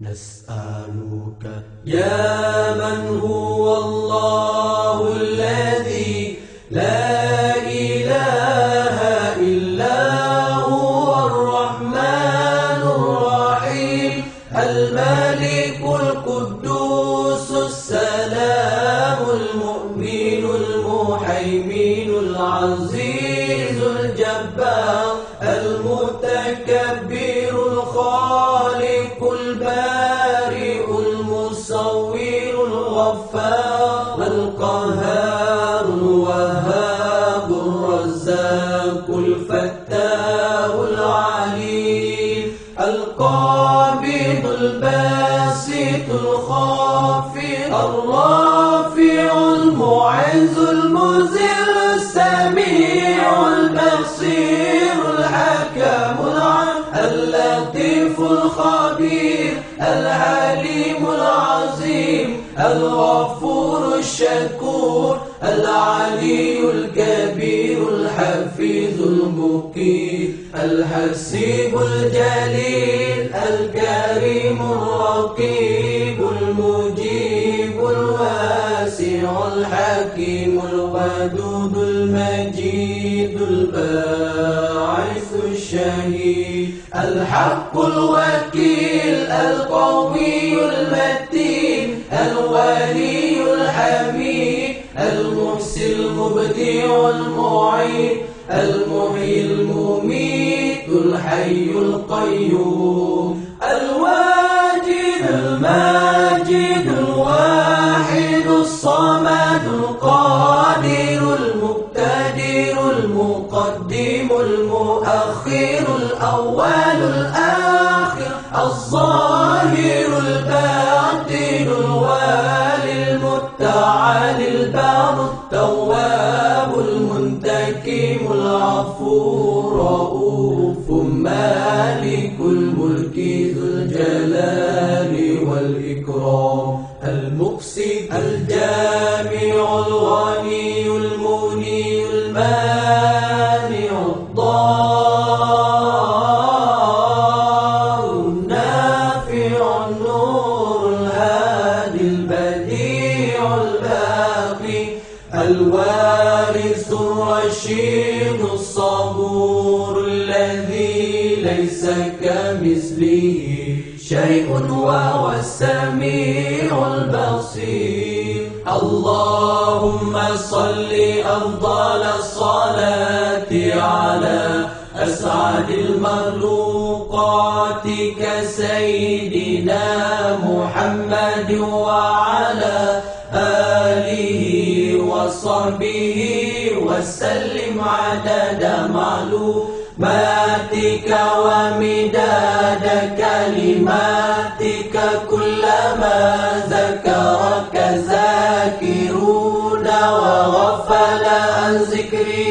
نسألك يا من هو الله الذي لا إله إلا هو الرحمن الرحيم الملك القدوس السلام المؤمن المحيمن العزيز الجبار المتكبر الغفار القهار الوهاب الرزاق الفتاه العليم القابض الباسط الخافض الرافع المعز المذل الخبير العليم العظيم الغفور الشكور العلي الكبير الحفيظ المقيم الحسيب الجليل الكريم الرقيب. الحكيم الودود المجيد الباعث الشهيد. الحق الوكيل القوي المتين. الولي الحميد. المحسن المبدع المعيد المحيي المميت. الحي القيوم. الواجد الماجد المقدم المؤخر الأول الآخر الظاهر الباطن الوالي المتعالي البار التواب المنتكم العفو رؤوف مالك الملك ذو الجلال والإكرام المقسط الجامع الوارث الرشيد الصبور الذي ليس كمثله شيء وهو السميع البصير. اللهم صل أفضل الصلاة على أسعد المخلوقات كسيدنا محمد وعلى آله وصحبه وسلم عدد معلوماتك ومداد كلماتك كلما ذكرك ذاكرون وغفل عن الغافلون